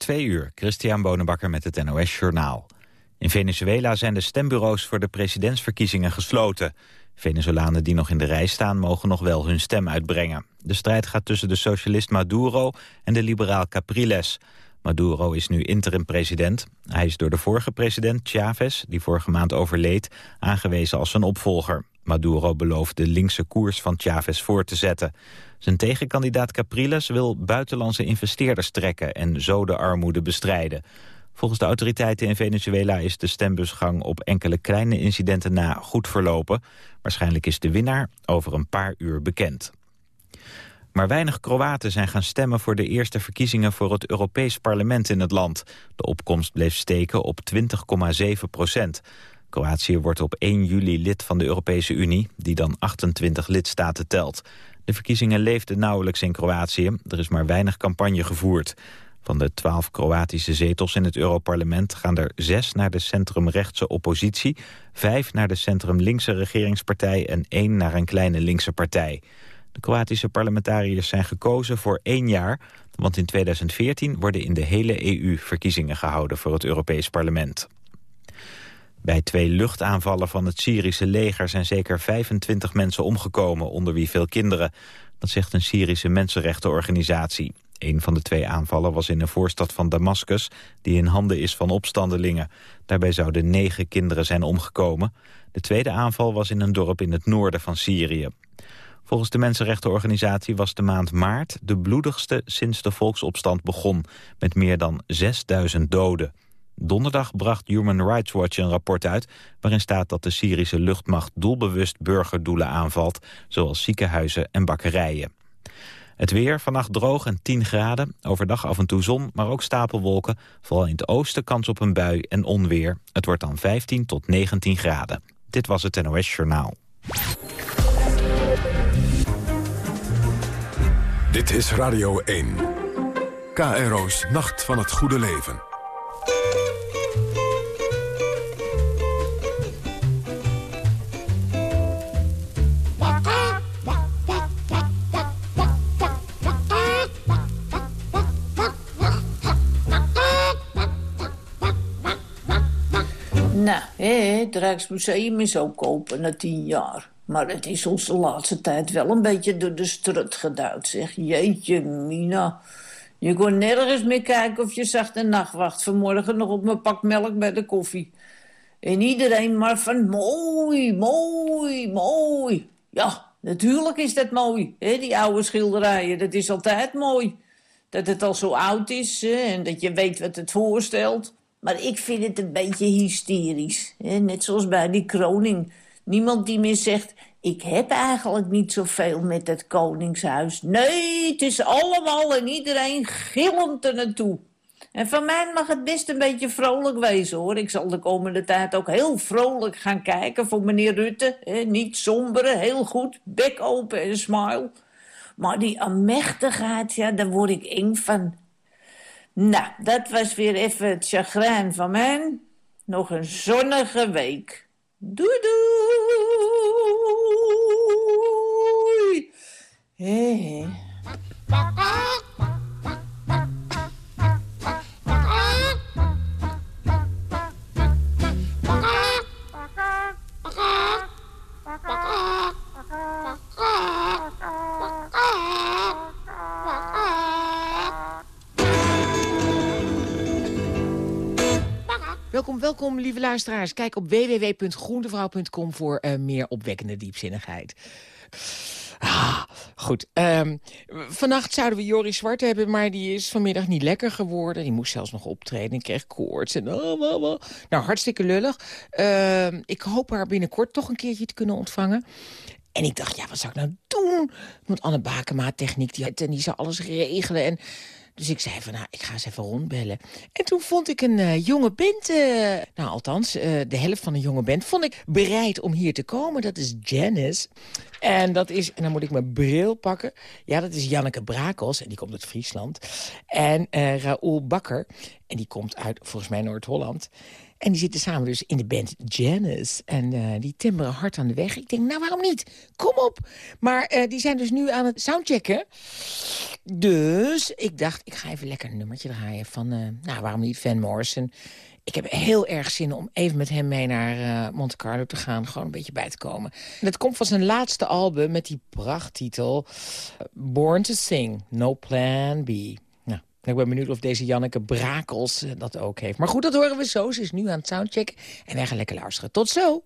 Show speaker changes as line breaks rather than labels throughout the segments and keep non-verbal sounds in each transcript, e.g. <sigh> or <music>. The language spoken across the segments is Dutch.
Twee uur, Christian Bonenbakker met het NOS Journaal. In Venezuela zijn de stembureaus voor de presidentsverkiezingen gesloten. Venezolanen die nog in de rij staan mogen nog wel hun stem uitbrengen. De strijd gaat tussen de socialist Maduro en de liberaal Capriles. Maduro is nu interim-president. Hij is door de vorige president Chavez, die vorige maand overleed, aangewezen als zijn opvolger. Maduro belooft de linkse koers van Chavez voor te zetten. Zijn tegenkandidaat Capriles wil buitenlandse investeerders trekken en zo de armoede bestrijden. Volgens de autoriteiten in Venezuela is de stembusgang op enkele kleine incidenten na goed verlopen. Waarschijnlijk is de winnaar over een paar uur bekend. Maar weinig Kroaten zijn gaan stemmen voor de eerste verkiezingen voor het Europees Parlement in het land. De opkomst bleef steken op 20,7 procent. Kroatië wordt op 1 juli lid van de Europese Unie, die dan 28 lidstaten telt. De verkiezingen leefden nauwelijks in Kroatië. Er is maar weinig campagne gevoerd. Van de twaalf Kroatische zetels in het Europarlement gaan er zes naar de centrumrechtse oppositie, vijf naar de centrumlinkse regeringspartij en één naar een kleine linkse partij. De Kroatische parlementariërs zijn gekozen voor één jaar, want in 2014 worden in de hele EU verkiezingen gehouden voor het Europees Parlement. Bij twee luchtaanvallen van het Syrische leger zijn zeker 25 mensen omgekomen, onder wie veel kinderen. Dat zegt een Syrische mensenrechtenorganisatie. Een van de twee aanvallen was in een voorstad van Damascus... die in handen is van opstandelingen. Daarbij zouden negen kinderen zijn omgekomen. De tweede aanval was in een dorp in het noorden van Syrië. Volgens de mensenrechtenorganisatie was de maand maart... de bloedigste sinds de volksopstand begon... met meer dan 6000 doden. Donderdag bracht Human Rights Watch een rapport uit... waarin staat dat de Syrische luchtmacht doelbewust burgerdoelen aanvalt... zoals ziekenhuizen en bakkerijen. Het weer, vannacht droog en 10 graden. Overdag af en toe zon, maar ook stapelwolken. Vooral in het oosten kans op een bui en onweer. Het wordt dan 15 tot 19 graden. Dit was het NOS Journaal.
Dit is Radio 1. KRO's Nacht van het Goede Leven.
Nou, het Rijksmuseum is ook open na tien jaar. Maar het is ons de laatste tijd wel een beetje door de strut geduwd, zeg. Jeetje, Mina. Je kon nergens meer kijken of je zag de nachtwacht vanmorgen nog op mijn pak melk bij de koffie. En iedereen maar van mooi, mooi, mooi. Ja, natuurlijk is dat mooi, hè, die oude schilderijen. Dat is altijd mooi. Dat het al zo oud is en dat je weet wat het voorstelt. Maar ik vind het een beetje hysterisch. Hè? Net zoals bij die kroning. Niemand die meer zegt... ik heb eigenlijk niet zoveel met het koningshuis. Nee, het is allemaal en iedereen gillend er naartoe. En van mij mag het best een beetje vrolijk wezen, hoor. Ik zal de komende tijd ook heel vrolijk gaan kijken voor meneer Rutte. Hè? Niet sombere, heel goed, bek open en smile. Maar die amechtigheid, ja, daar word ik eng van. Nou, dat was weer even het chagrijn van mij. Nog een zonnige week. Doei doei!
Welkom, welkom, lieve luisteraars. Kijk op www.groentevrouw.com voor uh, meer opwekkende diepzinnigheid. Ah, goed. Um, vannacht zouden we Joris Zwart hebben, maar die is vanmiddag niet lekker geworden. Die moest zelfs nog optreden en kreeg koorts. En, oh, oh, oh. Nou, hartstikke lullig. Uh, ik hoop haar binnenkort toch een keertje te kunnen ontvangen. En ik dacht, ja, wat zou ik nou doen? Want Anne Bakema techniek, die, en die zou alles regelen. En dus ik zei van, nou, ik ga eens even rondbellen. En toen vond ik een uh, jonge band, uh, nou althans, uh, de helft van een jonge band... vond ik bereid om hier te komen. Dat is Janice. En dat is, en dan moet ik mijn bril pakken. Ja, dat is Janneke Brakels, en die komt uit Friesland. En Raoul Bakker, en die komt uit, volgens mij, Noord-Holland. En die zitten samen dus in de band Janice. En uh, die timmeren hard aan de weg. Ik denk, nou waarom niet? Kom op! Maar uh, die zijn dus nu aan het soundchecken. Dus ik dacht, ik ga even lekker een nummertje draaien van... Uh, nou, waarom niet Van Morrison... Ik heb heel erg zin om even met hem mee naar Monte Carlo te gaan. Gewoon een beetje bij te komen. En dat komt van zijn laatste album met die prachttitel... Born to Sing, No Plan B. Ik ben benieuwd of deze Janneke Brakels dat ook heeft. Maar goed, dat horen we zo. Ze is nu aan het soundchecken. En wij gaan lekker luisteren. Tot zo!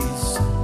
peace.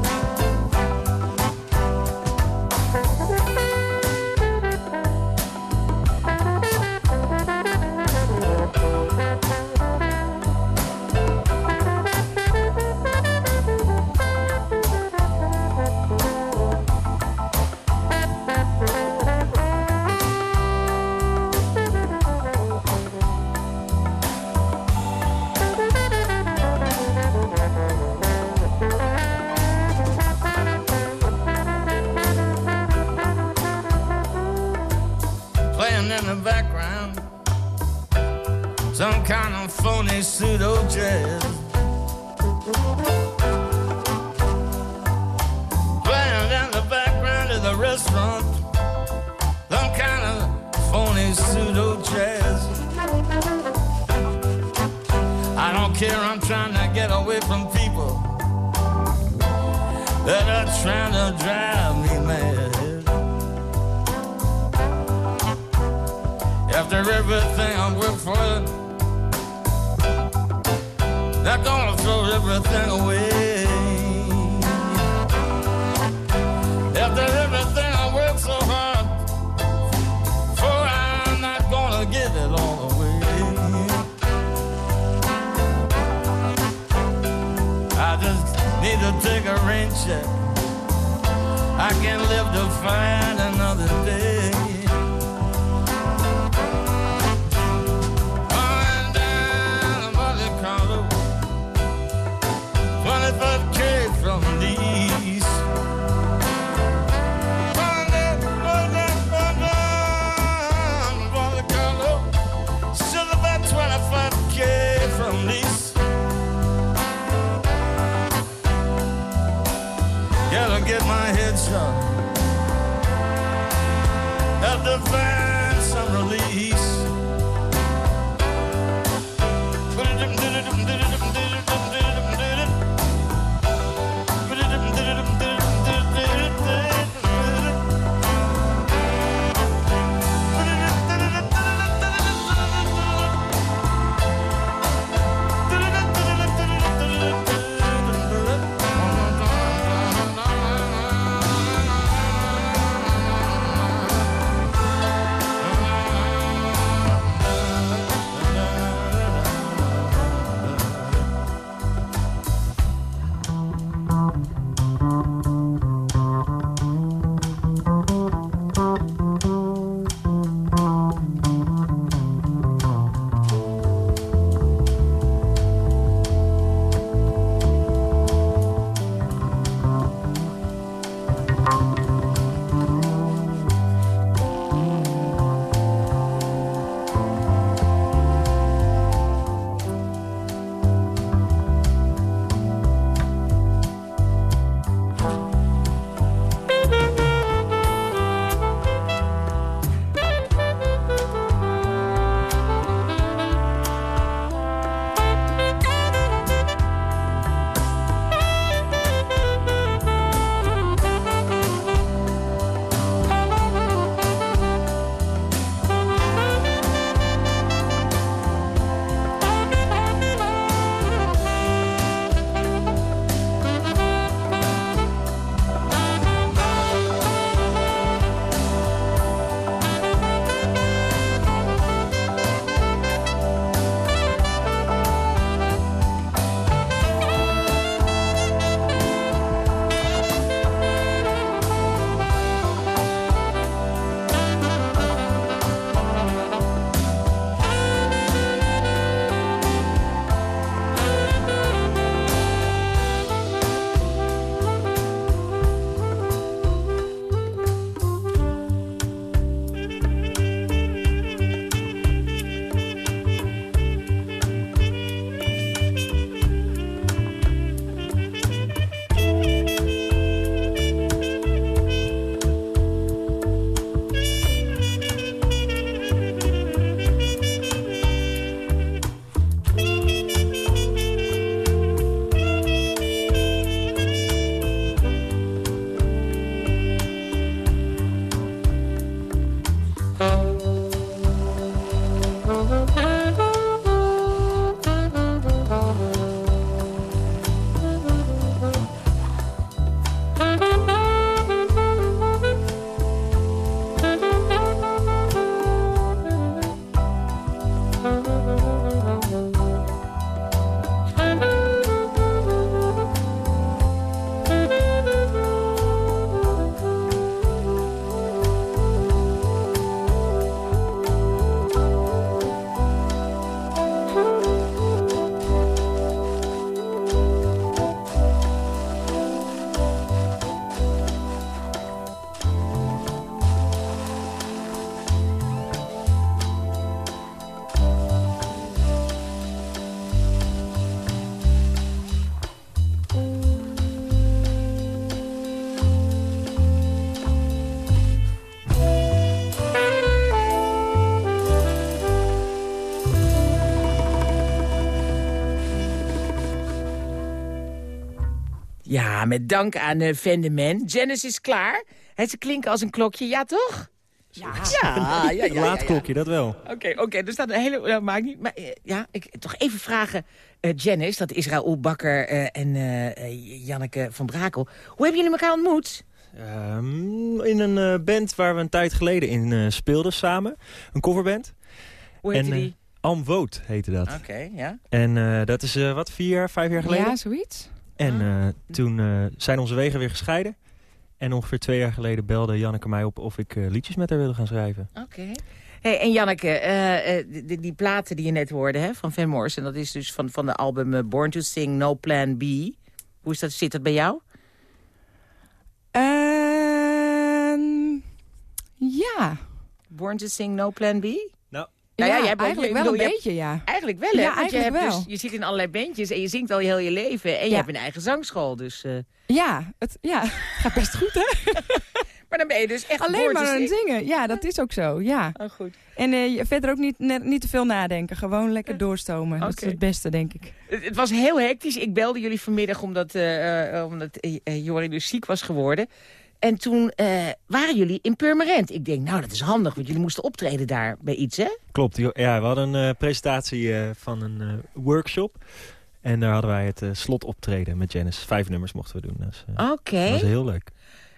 get my head shot at the fan.
Ja, met dank aan uh, Vendeman. Janice is klaar. Ze klinken als een klokje, ja toch?
Ja,
Ja, ja, ja.
Laat klokje, dat wel.
Oké, oké, er staat een hele... Dat maakt niet... Maar eh, ja, ik toch even vragen... eh, Janice, dat is Raoul Bakker eh, en Janneke van Brakel. Hoe hebben jullie elkaar ontmoet?
Ehm, in een eh, band waar we een tijd geleden in eh, speelden samen. Een coverband.
Hoe heette
en,
die?
Amwoot heette dat.
Oké, ja.
En eh, dat is eh, wat, vier jaar, vijf jaar geleden?
ja zoiets.
En
Ah.
eh, toen eh, zijn onze wegen weer gescheiden. En ongeveer twee jaar geleden belde Janneke mij op of ik eh, liedjes met haar wilde gaan schrijven.
Oké. Hey, en Janneke, eh, eh, die, die platen die je net hoorde hè, van Van Morrison... dat is dus van, van de album Born to Sing No Plan B. Hoe is dat, zit dat bij jou?
Ehm, ja.
Born to Sing No Plan B?
Nou,
ja,
ja,
jij hebt
eigenlijk wel
bedoel,
een
je hebt-
beetje, ja.
Eigenlijk wel, hè?
Ja,
Want je, hebt
wel.
Dus, je zit in allerlei bandjes en je zingt al heel je leven. En je hebt een eigen zangschool, dus... eh,
Ja, het ja, <laughs> gaat best goed, hè? <laughs>
maar dan ben je dus echt
Alleen maar aan het zingen. Ja, dat is ook zo, ja.
Oh, goed.
En eh, je- verder ook niet, net, niet te veel nadenken. Gewoon lekker doorstomen. Dat is het beste, denk ik.
Het, het was heel hectisch. Ik belde jullie vanmiddag omdat, eh, eh, omdat eh, eh, Jori dus ziek was geworden. En toen eh, waren jullie in Purmerend. Ik denk, nou, dat is handig, want jullie moesten optreden daar bij iets, hè?
Klopt, ja, we hadden een eh, presentatie eh, van een eh, workshop. En daar hadden wij het slotoptreden met Janice. Vijf nummers mochten we doen. Dus, eh,
Oké.
Dat was heel leuk.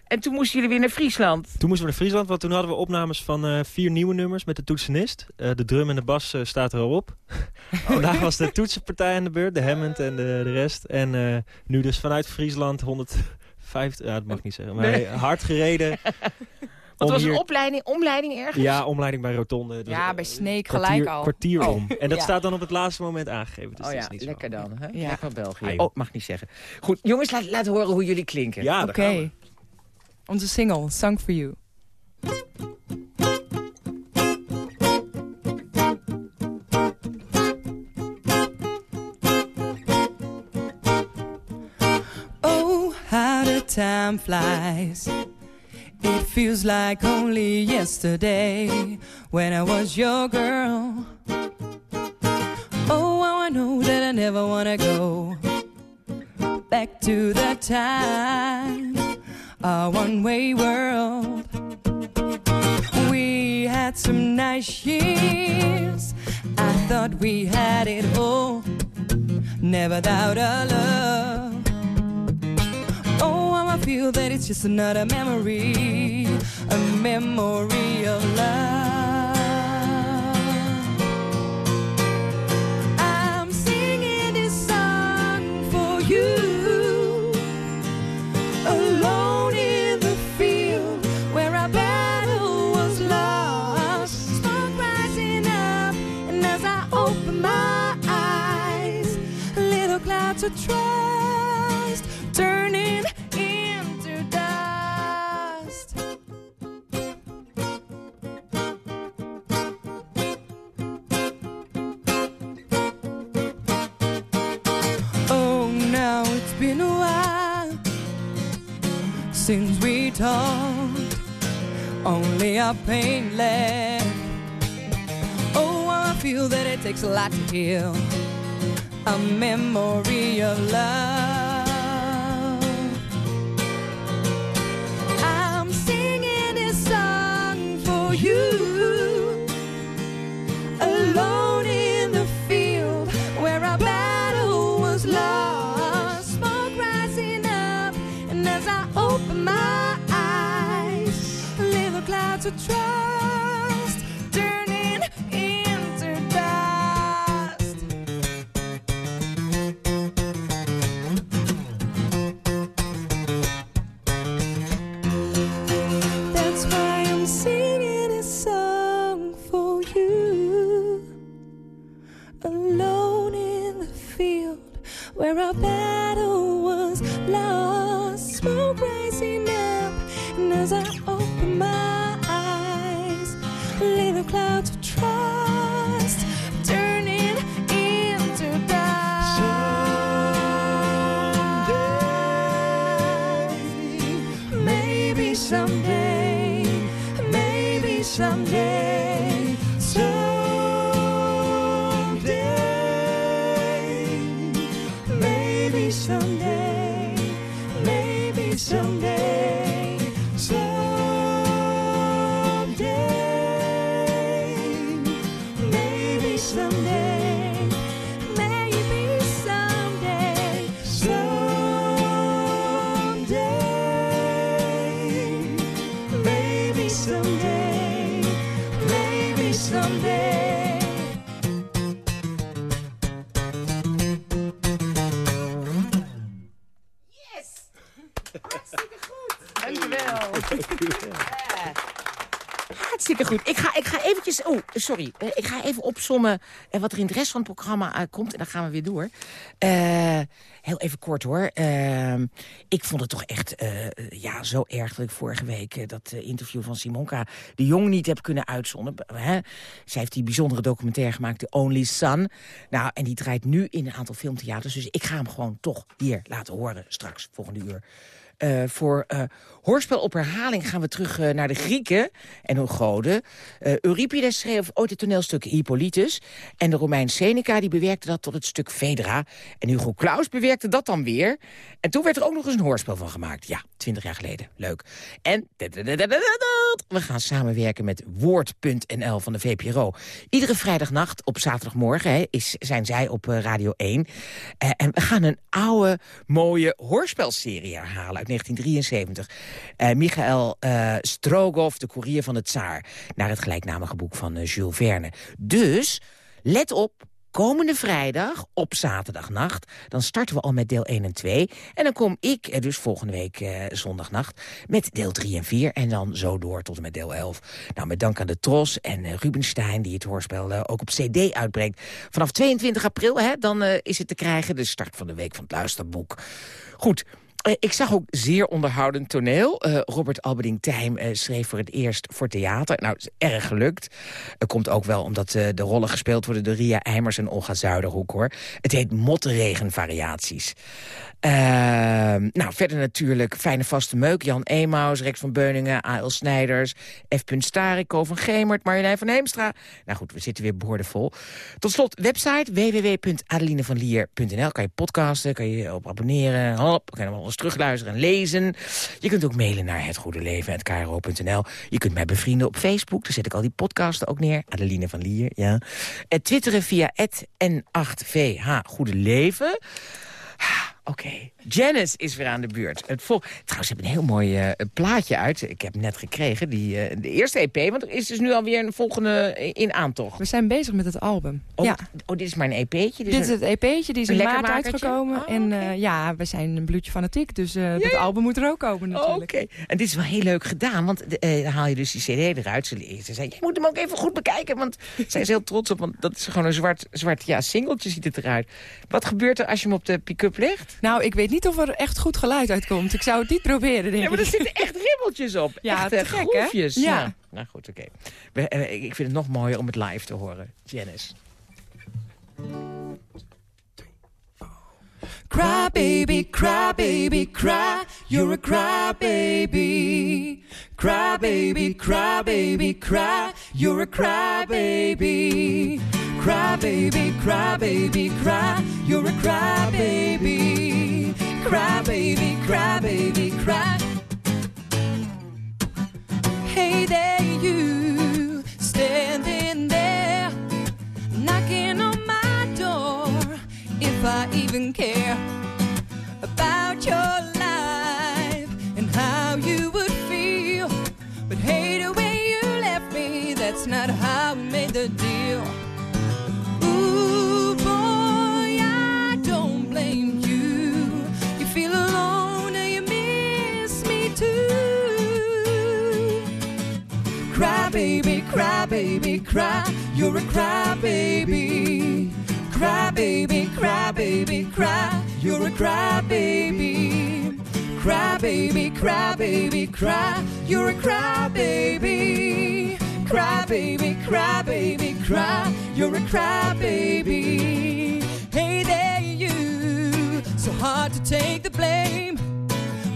En toen moesten jullie weer naar Friesland.
Toen moesten we naar Friesland, want toen hadden we opnames van eh, vier nieuwe nummers met de toetsenist. Eh, de drum en de bas staat er al op. <laughs> Vandaag was de toetsenpartij aan de beurt, de Hammond en de, de rest. En eh, nu dus vanuit Friesland 150, ja dat mag ik niet zeggen, maar
Nee.
hard gereden. <laughs>
Want het was
hier-
een opleiding, omleiding ergens?
Ja, omleiding bij Rotonde.
Ja, bij Sneek
kwartier-
gelijk al.
Kwartier
Oh,
om. En dat
ja.
staat dan op het laatste moment aangegeven. Dus
oh ja,
is
lekker dan. Hè?
Ja.
Lekker België.
Ah,
oh, mag niet zeggen. Goed, jongens, laat, laat horen hoe jullie klinken.
Ja,
Oké. Onze single, Song for You. Time flies. It feels like only yesterday when I was your girl. Oh, I know that I never wanna go back to that time, a one-way world. We had some nice years. I thought we had it all. Never doubt our love. Oh, how I feel that it's just another memory, a memory of love. I'm singing this song for you, alone in the field where our battle was lost. Smoke rising up, and as I open my eyes, little clouds of since we talked. Only our pain left. Oh, I feel that it takes a lot to heal. A memory of love.
to try. Goed. Ik ga, ik ga eventjes... Oh, sorry. Eh, Ik ga even opsommen eh, wat er in de rest van het programma komt. En dan gaan we weer door. Eh, heel even kort hoor. Ik vond het toch echt ja, zo erg dat ik vorige week... dat interview van Simonka de Jong niet heb kunnen uitzonden. Hè? Zij heeft die bijzondere documentaire gemaakt, The Only Son. Nou, en die draait nu in een aantal filmtheaters. Dus ik ga hem gewoon toch hier laten horen straks, volgende uur. Voor hoorspel op herhaling gaan we terug eh, naar de Grieken en hun goden. Eh, Euripides schreef ooit het toneelstuk Hippolytus. En de Romein Seneca die bewerkte dat tot het stuk Phaedra. En Hugo Claus bewerkte dat dan weer. En toen werd er ook nog eens een hoorspel van gemaakt. Ja, twintig jaar geleden. Leuk. En we gaan samenwerken met Woord.nl van de VPRO. Iedere vrijdagnacht op zaterdagmorgen hè, is, zijn zij op eh, Radio 1. Eh, en we gaan een oude, mooie hoorspelserie herhalen uit 1973. Eh Michael eh Strogoff, de koerier van het Tsaar. Naar het gelijknamige boek van eh, Jules Verne. Dus, let op, komende vrijdag op zaterdagnacht... dan starten we al met deel 1 en 2. En dan kom ik dus volgende week zondagnacht met deel 3 en 4... en dan zo door tot en met deel 11. Nou, met dank aan de Tros en eh, Rubenstein... die het hoorspel ook op cd uitbrengt. Vanaf 22 april hè, dan is het te krijgen. De start van de week van het luisterboek. Goed, ik zag ook zeer onderhoudend toneel. Eh, Robert Albeding Tijm eh, schreef voor het eerst voor theater. Nou, is erg gelukt. Het komt ook wel omdat eh, de rollen gespeeld worden door Ria Eimers en Olga Zuiderhoek, hoor. Het heet Mottenregenvariaties. Nou, verder natuurlijk Fijne Vaste Meuk, Jan Emaus, Rex van Beuningen, A.L. Snijders, F. Stariko van Gemert, Marjolein van Heemstra. Nou goed, we zitten weer boordevol. Tot slot, website www.adelinevanlier.nl. Kan je podcasten, kan je op abonneren, hop, kan je alles terugluisteren en lezen. Je kunt ook mailen naar hetgoedeleven.kro.nl. Je kunt mij bevrienden op Facebook, daar zet ik al die podcasten ook neer. Adeline van Lier, ja. En twitteren via N8VH Goede Leven. Oké, Janice is weer aan de beurt. Het vol... Trouwens, ze hebben een heel mooi eh, plaatje uit. Ik heb hem net gekregen, die, eh, de eerste EP. Want er is dus nu alweer een volgende in aantocht.
We zijn bezig met het album.
Oh,
ja.
oh, dit is maar een EP'tje.
Dit is
een-
het EP'tje, die is
een
in maart uitgekomen.
Oh,
En eh, ja, we zijn een bloedje fanatiek, dus het album moet er ook komen
Oh,
natuurlijk.
Oké, en dit is wel heel leuk gedaan, want dan haal je dus die cd eruit. Ze, ze zei, je moet hem ook even goed bekijken, want <laughs> zij is heel trots op, want dat is gewoon een zwart, zwart ja, singeltje ziet het eruit. Wat gebeurt er als je hem op de pick-up legt?
Nou, ik weet niet of er echt goed geluid uitkomt. Ik zou het niet proberen, denk
Ja, maar er
ik.
zitten echt ribbeltjes op.
Ja,
echt
te
eh,
gek, hè?
groefjes.
Ja.
Nou goed, oké. Eh, Ik vind het nog mooier om het live te horen. Janice.
Cry baby, cry baby, cry. You're a cry baby. Cry baby, cry baby, cry. You're a cry baby. Cry baby, cry baby, cry. You're a cry baby. Cry baby, cry baby, cry. Hey there, you standing there, knocking on my door. If I even care about your life and how you would feel, but hey, the way you left me, that's not how we made the deal. You're a cry baby. Cry baby, cry. You're a cry baby. Cry baby, cry. You're a cry baby. Cry baby, cry. You're a cry baby. Hey there, you. So hard to take the blame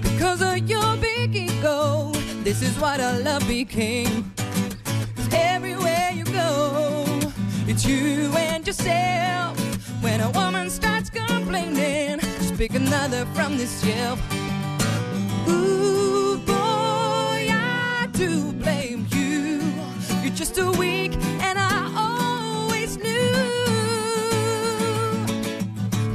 because of your big ego. This is what our love became. You and yourself. When a woman starts complaining, just pick another from this shelf. Ooh, boy, I do blame you. You're just a weak, and I always knew.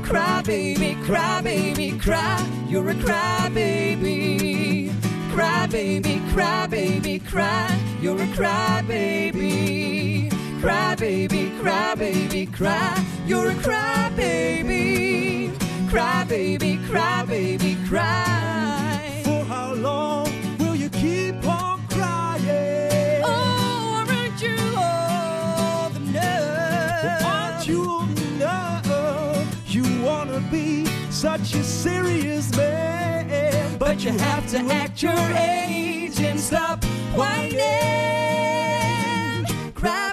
Cry, baby, cry, baby, cry. You're a cry, baby. Cry, baby, cry, baby, cry. You're a cry, baby. Cry, baby, cry, baby, cry. You're a cry, baby. Cry, baby, cry, baby, cry.
For how long will you keep on crying?
Oh, aren't you all the nerve?
Aren't you know you wanna be such a serious man?
But you have to act your age and stop whining.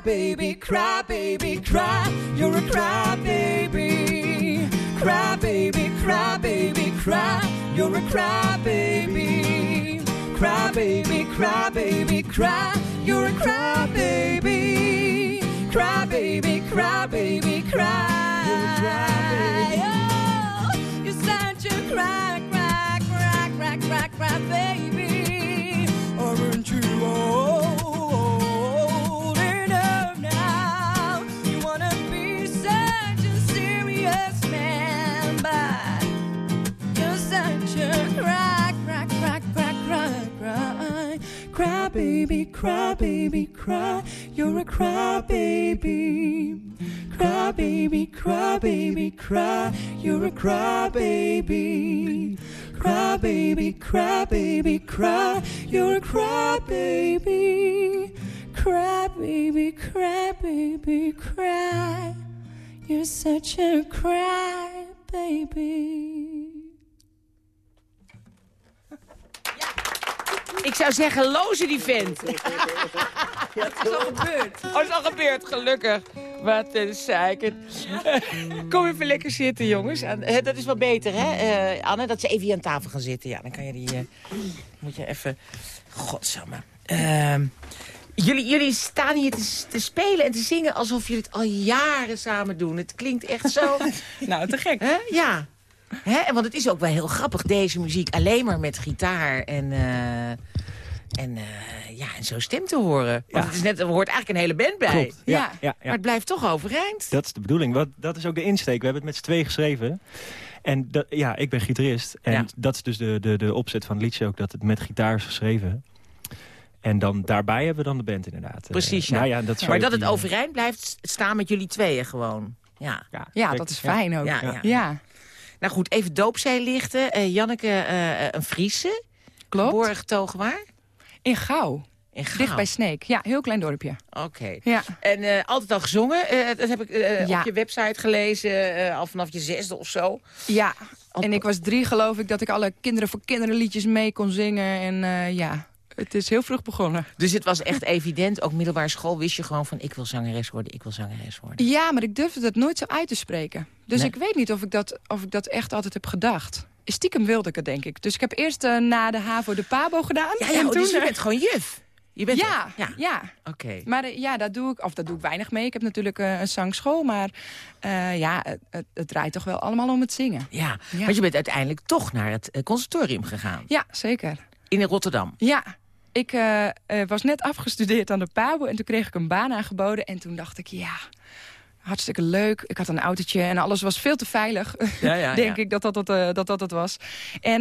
Baby, cry, baby, cry. You're a cry, baby. Cry, baby, cry, baby, cry. You're a cry, baby. Cry, baby, cry, baby, cry. You're a cry, baby. Cry, baby, cry, baby, cry. You're a cry, baby. Oh, you're such a cry, cry, cry, cry, cry, cry, baby. Aren't you old baby, cry, baby, cry. You're a cry, baby. Cry, baby, cry, baby, cry. You're a cry, baby. Cry, baby, cry, baby, cry. You're a cry, baby. Cry, baby, cry, baby, cry. You're such a cry,
Ik zou zeggen, lozen die vent. <laughs>
Dat is al gebeurd.
Oh, is al gebeurd, gelukkig. Wat een zeiken. <laughs> Kom even lekker zitten, jongens. Dat is wel beter, hè, eh, Anne? Dat ze even hier aan tafel gaan zitten. Ja, dan kan je die... eh, moet je even... Godsamme. Ehm, jullie, jullie staan hier te, te spelen en te zingen alsof jullie het al jaren samen doen. Het klinkt echt zo... <laughs>
Nou, te gek.
Hè? Ja. Hè? Want het is ook wel heel grappig, deze muziek. Alleen maar met gitaar en, eh, en, eh, ja, en zo stem te horen. Want
Ja.
het is net, er hoort eigenlijk een hele band bij.
Klopt. Ja.
Maar het blijft toch overeind.
Dat is de bedoeling. Wat, dat is ook de insteek. We hebben het met z'n tweeën geschreven. En dat, ja, ik ben gitarist. En dat is dus de, de, de opzet van het liedje ook. Dat het met gitaar is geschreven. En dan, daarbij hebben we dan de band inderdaad. Eh,
Precies, ja.
nou ja dat
maar dat het overeind blijft staan met jullie tweeën gewoon. Ja.
Ja,
dat is fijn ook.
Ja. Nou goed, even doopzij lichten. Eh, Janneke, eh, een Friese.
klopt.
Getogen waar?
In Gouw.
In Gouw.
Dicht bij Sneek. Ja, heel klein dorpje.
Oké.
Ja.
En eh, altijd al gezongen. Eh, dat heb ik eh,
Ja.
op je website gelezen. eh, al vanaf je zesde of zo.
Ja. En ik was drie, geloof ik, dat ik alle kinderen voor kinderen liedjes mee kon zingen. En eh, ja, het is heel vroeg begonnen.
Dus het was echt evident. Ook middelbare school wist je gewoon van... ik wil zangeres worden, ik wil zangeres worden.
Ja, maar ik durfde dat nooit zo uit te spreken. Dus
Nee.
ik weet niet of ik, dat, of ik dat echt altijd heb gedacht. Stiekem wilde ik het, denk ik. Dus ik heb eerst eh, na de HAVO de PABO gedaan.
Ja, ja
en
oh,
toen,
dus je
eh,
bent gewoon juf. Je bent
ja,
Ja,
ja.
oké.
Maar eh, ja, dat doe ik, of dat doe ik weinig mee. Ik heb natuurlijk eh, een zangschool, maar ja, het, het, draait toch wel allemaal om het zingen.
Ja,
Ja.
want je bent uiteindelijk toch naar het conservatorium gegaan.
Ja, zeker.
In Rotterdam.
Ja, ik eh, eh, was net afgestudeerd aan de PABO en toen kreeg ik een baan aangeboden. En toen dacht ik, ja, hartstikke leuk. Ik had een autootje en alles was veel te veilig.
Ja, ja, <laughs>
Denk
ja.
ik dat dat het, eh, dat dat het was. En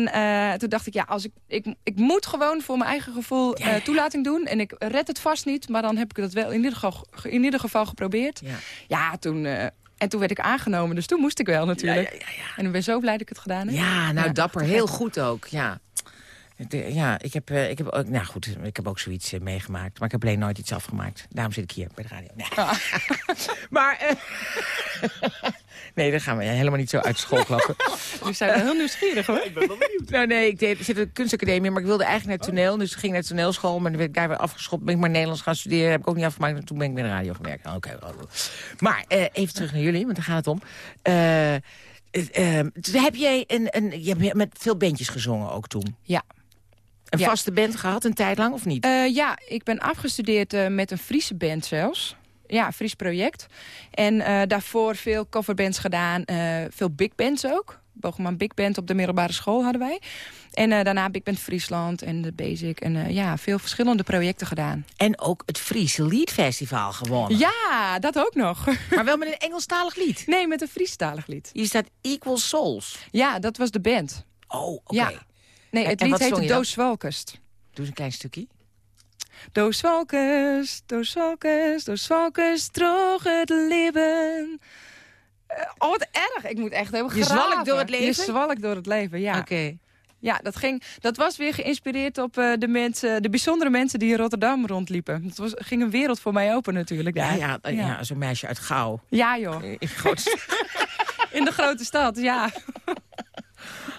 toen dacht ik, ja, als ik, ik, ik moet gewoon voor mijn eigen gevoel toelating doen. En ik red het vast niet, maar dan heb ik dat wel in ieder geval, in ieder geval geprobeerd.
Ja.
Ja, toen, en toen werd ik aangenomen, dus toen moest ik wel natuurlijk.
Ja, ja, ja, ja.
En ik ben zo blij dat ik het gedaan heb.
Ja, nou dapper. Heel goed ook, ja. De- ja, ik heb, eh, ik, heb ook, nou goed, ik heb ook zoiets eh, meegemaakt. Maar ik heb alleen nooit iets afgemaakt. Daarom zit ik hier bij de radio. Nee. <laughs> maar, eh, <laughs> nee, daar gaan we helemaal niet zo uit school klappen. <laughs>
Dus zijn wel heel nieuwsgierig hoor.
nou nee, ik, deed, ik zit op de kunstacademie, maar ik wilde eigenlijk naar het toneel. Dus ik ging naar toneelschool, maar dan werd ik daar weer afgeschopt. Ben ik maar Nederlands gaan studeren, heb ik ook niet afgemaakt. En toen ben ik bij de radio gaan werken. Oké, wel goed. Maar eh, even terug naar jullie, want daar gaat het om. Eh, eh, eh, heb jij een, een, je hebt met veel bandjes gezongen ook toen?
Ja.
Een
Ja.
vaste band gehad, een tijd lang, of niet?
Eh, ja, ik ben afgestudeerd eh, met een Friese band zelfs. Ja, Fries project. En eh, daarvoor veel coverbands gedaan. veel big bands ook. Bogeman Big Band op de middelbare school hadden wij. En daarna Big Band Friesland en de Basic. En ja, veel verschillende projecten gedaan.
En ook het Friese Liedfestival gewonnen.
Ja, dat ook nog. <laughs>
Maar wel met een Engelstalig lied.
nee, met een Friestalig lied.
Hier staat Equal Souls.
Ja, dat was de band.
Oh, oké.
Ja. Nee,
En-
het
en
lied heette
je dan?
Doos Zwalkest.
Doe eens een klein stukje.
Doos Zwalkest, Doos Zwalkest, Doos Zwalkest, droog het leven. Eh, oh, wat erg. Ik moet echt helemaal
Je
graven.
zwalkt door het leven?
Je zwalkt door het leven, ja.
Oké.
Ja, dat, ging, dat was weer geïnspireerd op eh, de, mensen, de bijzondere mensen die in Rotterdam rondliepen. Het was, ging een wereld voor mij open natuurlijk.
Ja,
daar.
ja, ja.
ja.
zo'n meisje uit Gouw.
Ja, joh.
In. <laughs>
In de grote stad, ja.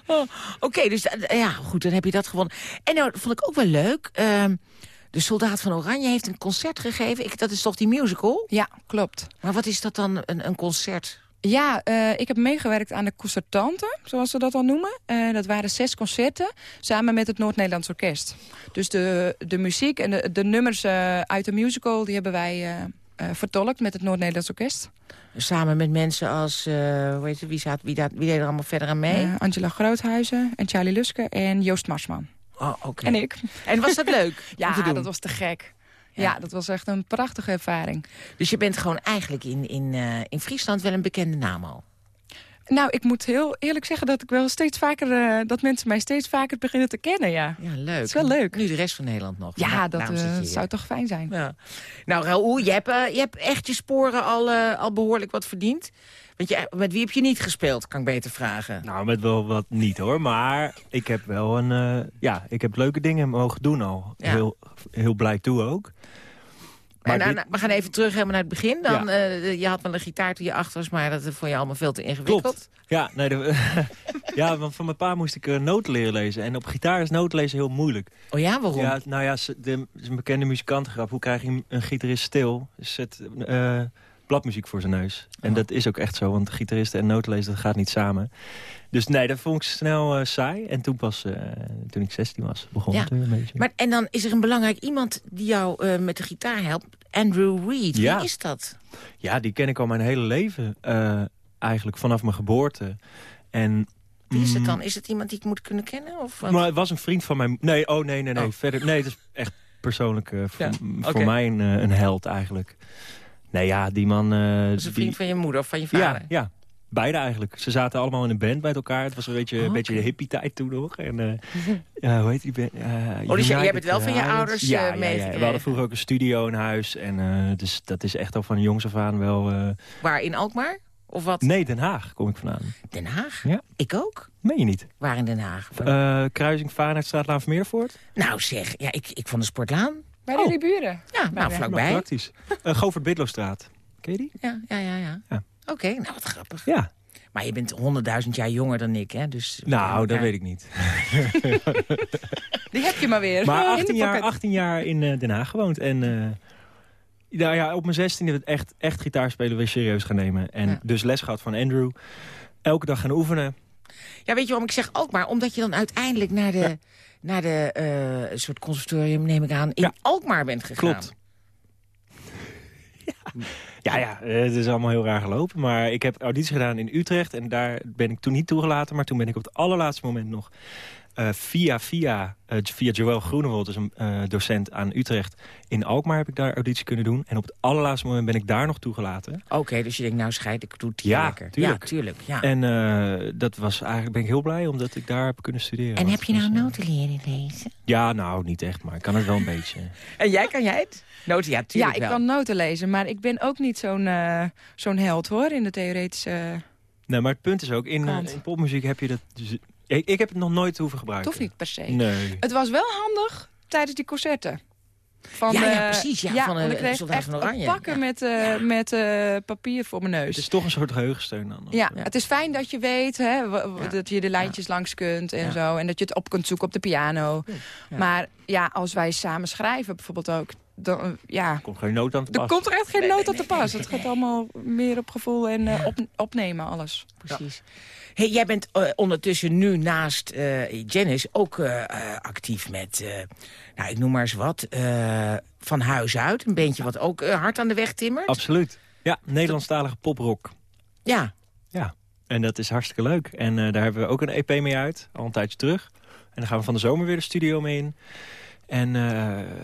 Oh, Oké, dus eh, ja, goed, dan heb je dat gewonnen. En nou, dat vond ik ook wel leuk. ehm, de Soldaat van Oranje heeft een concert gegeven. Ik, dat is toch die musical?
Ja, klopt.
Maar wat is dat dan, een, een concert?
Ja, eh, ik heb meegewerkt aan de concertanten, zoals ze dat dan noemen. Eh, dat waren zes concerten, samen met het Noord-Nederlands Orkest. Dus de, de muziek en de, de nummers uit de musical... die hebben wij eh, vertolkt met het Noord-Nederlands Orkest.
Samen met mensen als, eh, hoe heet het, wie, zat, wie, dat, wie deed er allemaal verder aan mee?
Eh, Angela Groothuizen en Charlie Luske en Joost Marsman.
oh, oké.
En ik.
En was dat leuk <laughs>
Ja, dat was te gek.
Ja.
Ja. dat was echt een prachtige ervaring.
Dus je bent gewoon eigenlijk in, in, in Friesland wel een bekende naam al.
Nou, ik moet heel eerlijk zeggen dat ik wel steeds vaker... eh, dat mensen mij steeds vaker beginnen te kennen, ja.
Ja, leuk.
is wel leuk.
Nu de rest van Nederland nog.
Ja,
Nou,
dat eh, zou toch fijn zijn.
Ja. Nou, Raoul, je hebt, eh, je hebt echt je sporen al, eh, al behoorlijk wat verdiend. Want je, met wie heb je niet gespeeld, kan ik beter vragen.
Nou, met wel wat niet hoor. Maar ik heb wel een... eh, ja, ik heb leuke dingen mogen doen al.
Ja.
Heel, heel blij toe ook.
Maar nou,
dit-
nou, we gaan even terug helemaal naar het begin. Dan,
Ja.
eh, je had wel een gitaar toen je achter was, maar dat vond je allemaal veel te ingewikkeld.
Klopt. Ja, nee, de, <laughs> ja, want van mijn pa moest ik eh, noten leren lezen. En op gitaar is noten lezen heel moeilijk.
Oh ja, waarom?
Ja, nou ja, de, is een bekende muzikantengrap. Hoe krijg je een- gitarist stil? Zet eh, bladmuziek voor zijn neus. En
Oh.
dat is ook echt zo, want gitaristen en notenlezen, dat gaat niet samen. Dus nee, dat vond ik snel eh, saai. En toen pas, eh, toen ik 16 was, begon
Ja.
het weer een beetje.
Maar, en dan is er een belangrijk iemand die jou eh, met de gitaar helpt. Andrew Reid.
Ja.
Wie is dat?
Ja, die ken ik al mijn hele leven. eigenlijk vanaf mijn geboorte. En,
Wie is het
mm,
dan? Is het iemand die ik moet kunnen kennen? Of wat?
Maar het was een vriend van mijn... Nee, oh nee, nee, nee.
Oh.
Verder, nee, het is echt persoonlijk eh, voor,
Ja,
voor mij een, een held eigenlijk. Nee, ja, die man... eh,
Dat is een
die-
vriend van je moeder of van je vader?
Ja, ja. Beide eigenlijk. Ze zaten allemaal in een band bij elkaar. Het was een beetje,
Oh,
een beetje de hippie-tijd toen nog. En, eh, ja, <laughs> hoe heet die band? Eh,
dus jij- jij
United
hebt het wel van je ouders,
ja,
eh,
ja? We hadden vroeger ook een studio in huis. En, eh, dus dat is echt al van jongs af aan wel... eh,
Waar, in Alkmaar? Of wat?
Nee, Den Haag kom ik vandaan.
Den Haag?
Ja.
Ik ook.
Meen je niet?
Waar in Den Haag?
Eh, kruising Vaarnheidstraat Laan Meervoort?
nou zeg, ja, ik, ik van de Sportlaan.
Bij
Oh.
jullie buren.
Ja, nou vlakbij.
praktisch. Uh, Govert Bidlowstraat. Ken je die?
Ja, ja, ja. ja.
Ja.
Oké, nou wat grappig.
Ja.
Maar je bent honderdduizend jaar jonger dan ik, hè? Dus,
Nou, dat weet ik niet. <laughs>
Die heb je maar weer.
Maar
In de
18 jaar,
pocket.
18 jaar in eh, Den Haag gewoond. En eh, nou ja, op mijn 16e het echt, echt gitaarspelen weer serieus gaan nemen. En
Ja.
dus les gehad van Andrew. Elke dag gaan oefenen.
Ja, weet je waarom ik zeg Alkmaar? Omdat je dan uiteindelijk naar de, naar de eh, soort conservatorium, neem ik aan, in
Ja.
Alkmaar bent gegaan.
Klopt. Ja, ja, eh, het is allemaal heel raar gelopen. Maar ik heb auditie gedaan in Utrecht. En daar ben ik toen niet toegelaten. Maar toen ben ik op het allerlaatste moment nog... eh, via, via, eh, via Joël Groenewold, dus een eh, docent aan Utrecht... in Alkmaar heb ik daar auditie kunnen doen. En op het allerlaatste moment ben ik daar nog toegelaten.
Oké, dus je denkt, nou scheid, ik doe het hier
Ja,
lekker.
tuurlijk.
Ja, tuurlijk. Ja.
En eh, dat was eigenlijk ben ik heel blij omdat ik daar heb kunnen studeren.
En heb je nou
was,
noten leren lezen?
Ja, nou, niet echt, maar ik kan het wel een beetje. <laughs>
En jij, kan jij het? Noten, ja,
Ja,
tuurlijk
ik
wel.
kan noten lezen, maar ik ben ook niet zo'n eh, zo'n held hoor in de theoretische...
Nee, maar het punt is ook, in, in popmuziek heb je dat... Ik, ik heb het nog nooit hoeven gebruiken.
Hoeft niet per se.
Nee.
Het was wel handig tijdens die concerten. Van,
Ja, ja,
eh,
precies, ja, van, eh,
ik kreeg
Soldaat
echt
van Oranje.
pakken
Ja.
met, eh,
Ja.
met eh, papier voor mijn neus.
Het is toch een soort geheugensteun dan.
Ja,
Ja.
het is fijn dat je weet hè, dat je de lijntjes langs kunt en
Ja.
zo. En dat je het op kunt zoeken op de piano.
Ja.
Maar ja, als wij samen schrijven bijvoorbeeld ook... Dan, ja,
Er komt geen nood aan te
er
pas.
komt er echt geen
Nee,
nood
nee,
aan te pas. Het gaat allemaal meer op gevoel en eh, op, opnemen, alles.
Precies. Hey, jij bent eh, ondertussen nu naast eh Janice ook eh, actief met, nou ik noem maar eens wat, Van Huis Uit. Een beentje wat ook hard aan de weg timmert.
Absoluut. Ja, Nederlandstalige poprock.
Ja,
Ja. En dat is hartstikke leuk. En daar hebben we ook een EP mee uit, al een tijdje terug. En dan gaan we van de zomer weer de studio mee in. En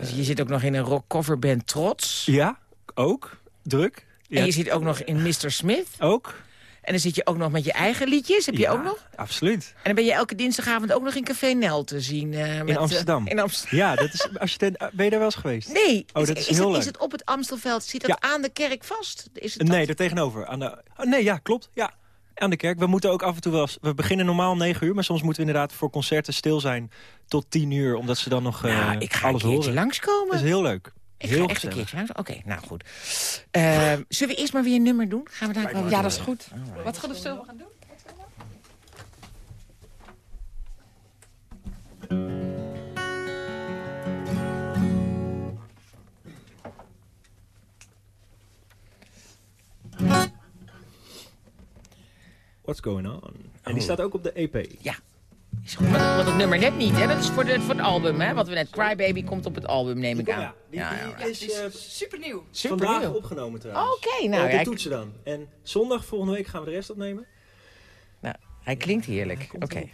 Dus je zit ook nog in een rock coverband Trots.
ja, ook. Druk. Ja,
En je zit ook nog in Mr. Smith.
ook.
En dan zit je ook nog met je eigen liedjes. Heb je
Ja,
ook nog?
Absoluut.
En dan ben je elke dinsdagavond ook nog in Café Nel te zien. eh, met,
In
eh,
Amsterdam.
in Amsterdam.
Ja, dat is, als je ten- ben je daar wel eens geweest?
Nee,
Oh, dat is heel
het,
leuk.
is het op het Amstelveld? Zit dat aan de kerk vast? Is het
Nee,
dat?
daar tegenover. Aan de, oh, nee, ja, klopt. Ja, aan de kerk. We moeten ook af en toe wel... We beginnen normaal om 9 uur, maar soms moeten we inderdaad voor concerten stil zijn tot 10 uur, omdat ze dan nog eh,
Nou, ik ga
alles
een keertje
horen.
langskomen.
Dat is heel leuk.
Ik
heel
ga echt een keertje langs. Oké, nou goed. Eh, zullen we eerst maar weer een nummer doen? Gaan we daar wel
Ja, dat is goed. Wat gaan we zullen we gaan doen?
What's going on? En die staat ook op de EP.
Ja. Is goed, want, want het nummer net niet, hè? Dat is voor, de, voor het album, hè? Wat we net... Crybaby komt op het album, neem ik aan.
Ja, die,
Ja,
die
ja,
is eh,
Super nieuw.
Super
vandaag
nieuw.
opgenomen trouwens.
Oké, nou,
Eh, de
hij,
toetsen dan. En zondag volgende week gaan we de rest opnemen.
nou, hij klinkt heerlijk. Oké.
erop.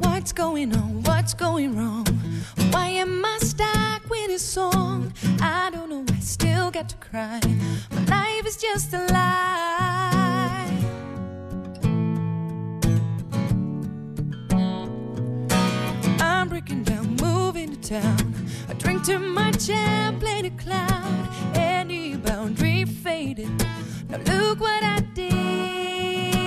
What's going on? What's going wrong? Why am I song? I don't know. I still get to cry. My life is just a lie. I'm breaking down, moving to town. I drink too much and play the clown. Any boundary faded. Now look what I did.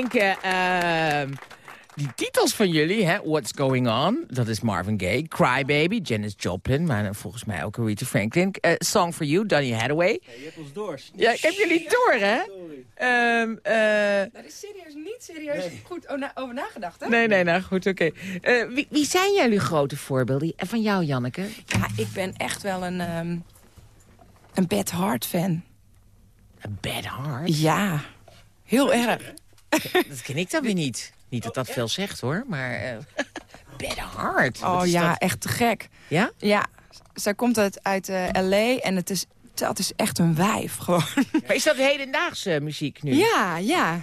Denken... ehm, die titels van jullie, hè? What's Going On, dat is Marvin Gaye. Cry Baby, Janis Joplin, maar volgens mij ook Aretha Franklin. Eh, Song for You, Donny Hathaway.
Je hebt ons door.
Ja, ik heb jullie door, hè? Ehm, eh,
Daar is serieus niet serieus goed over nagedacht, hè?
nee, nee, nou goed, oké. Eh, wie, wie zijn jullie grote voorbeelden? En van jou, Janneke?
Ja, ik ben echt wel een, ehm een Bad Heart fan.
Een Bad Heart?
Ja, heel erg. <laughs>
Dat ken ik dan weer niet. Niet dat dat veel zegt, hoor, maar... <laughs> Bad Heart? Wat
Oh ja,
dat?
echt te gek.
Ja?
Ja, zij komt uit, uit eh, L.A. en het is, dat is echt een wijf, <laughs> gewoon.
Maar is dat hedendaagse muziek nu?
Ja, ja.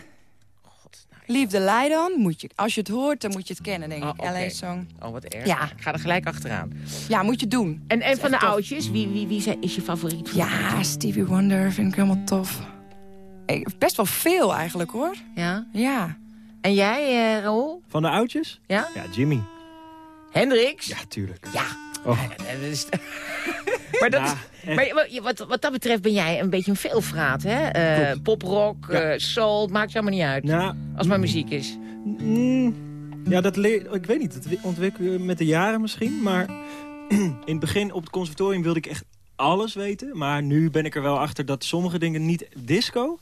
Light On. Moet je, als je het hoort, dan moet je het kennen, denk
Oh,
ik.
oké.
LA Song.
Oh, wat erg.
Ja.
Ik ga er gelijk achteraan.
Ja, moet je doen.
En, en van de
tof.
oudjes, wie, wie, wie zijn- is je favoriet? van
Ja? Stevie Wonder vind ik helemaal tof. Ik- Best wel veel eigenlijk, hoor.
Ja.
Ja.
En jij, eh Raoul?
Van de oudjes?
Ja?
Ja, Jimmy.
Hendrix?
Ja, tuurlijk.
Ja.
Och.
Ja, dat is- <laughs> maar dat
Ja,
is,
echt.
maar wat, wat, dat betreft ben jij een beetje een veelvraat, hè? Eh,
Klopt.
Poprock,
Ja.
eh, soul, het maakt je allemaal niet uit.
Nou,
Als maar muziek is.
Mm, ja, dat leer, ik weet niet. Dat ontwikkel je met de jaren misschien. Maar <clears throat> in het begin op het conservatorium wilde ik echt alles weten. Maar nu ben ik er wel achter dat sommige dingen niet... Disco?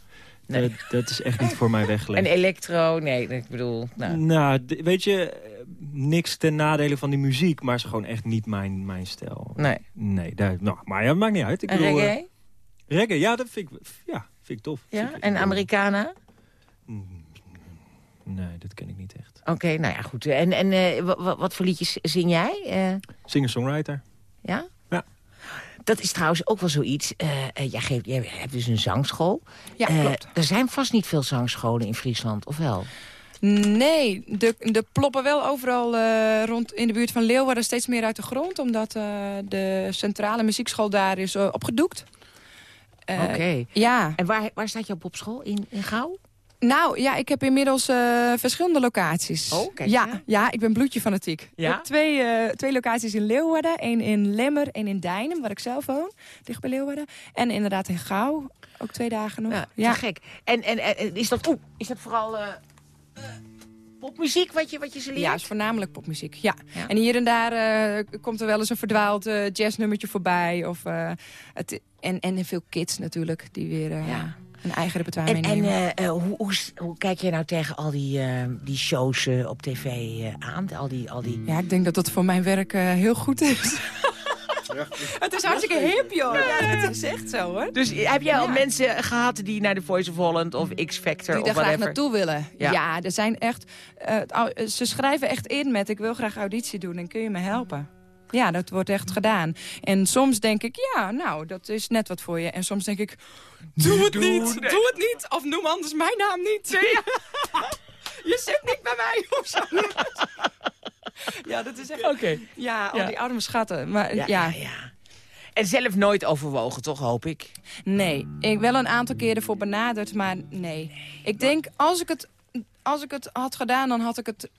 Nee.
Dat, dat is echt niet voor mij
En
weggelegd.
elektro, nee, ik bedoel... Nou,
Nou, weet je, eh, niks ten nadele van die muziek, maar is gewoon echt niet mijn, mijn stijl.
nee.
Nee, daar, nou, maar ja, dat maakt niet uit. Ik
En
bedoel, eh,
reggae?
reggae, ja, dat vind ik, ja, vind ik tof.
Ja?
Ik-
En Americana?
Mm, Nee, dat ken ik niet echt.
Oké, nou ja, goed. En, en eh, wa- wat voor liedjes zing jij? Eh,
Singer-songwriter.
ja? Dat is trouwens ook wel zoiets. eh, jij, geeft, jij hebt dus een zangschool.
Ja,
Eh,
klopt.
er zijn vast niet veel zangscholen in Friesland, of wel?
Nee, de, de ploppen wel overal rond in de buurt van Leeuwarden steeds meer uit de grond. Omdat de centrale muziekschool daar is opgedoekt.
Oké.
Ja,
En waar, waar staat je op op school? In, in Gouw?
Nou ja, ik heb inmiddels eh, verschillende locaties.
Oh, kijk,
ja,
ja.
ik ben bloedje fanatiek.
Ja?
Ik heb twee, eh, twee locaties in Leeuwarden. één in Lemmer, één in Dijnem, waar ik zelf woon. Dicht bij Leeuwarden. En inderdaad in Gouw. Ook twee dagen nog.
Ja,
Ja,
gek. En, en, en is, dat, oeh, is dat vooral eh, popmuziek wat je, wat je ze leert?
Ja, is voornamelijk popmuziek. Ja.
Ja.
En hier en daar komt er wel eens een verdwaald jazznummertje voorbij. Of, het, en, en veel kids natuurlijk, die weer
Ja.
Een eigen repertoire
En,
meenemen.
eh, eh, hoe, hoe, kijk jij nou tegen al die, eh, die shows op tv eh, aan? Al die, al die...
Ja, ik denk dat dat voor mijn werk heel goed is. <laughs> het is hartstikke hip, joh. Ja, het is echt zo, hoor.
Dus heb jij al
Ja.
mensen gehad die naar de Voice of Holland of X-Factor
Die
of
daar graag
whatever?
naartoe willen.
Ja.
Ja, er zijn echt... eh, ze schrijven echt in met... ik wil graag auditie doen en kun je me helpen? Ja, dat wordt echt gedaan. En soms denk ik, ja, nou, dat is net wat voor je. En soms denk ik, doe het niet, doe het niet. Of noem anders mijn naam niet. <laughs> je zit niet bij mij of zo. <laughs> ja, dat is echt...
Oké.
Ja, al
Ja.
die arme schatten. Maar
Ja,
ja,
ja. En zelf nooit overwogen, toch, hoop ik?
nee. Ik wel een aantal keren voor benaderd, maar nee. Ik denk, als ik het, als ik het had gedaan, dan had ik het...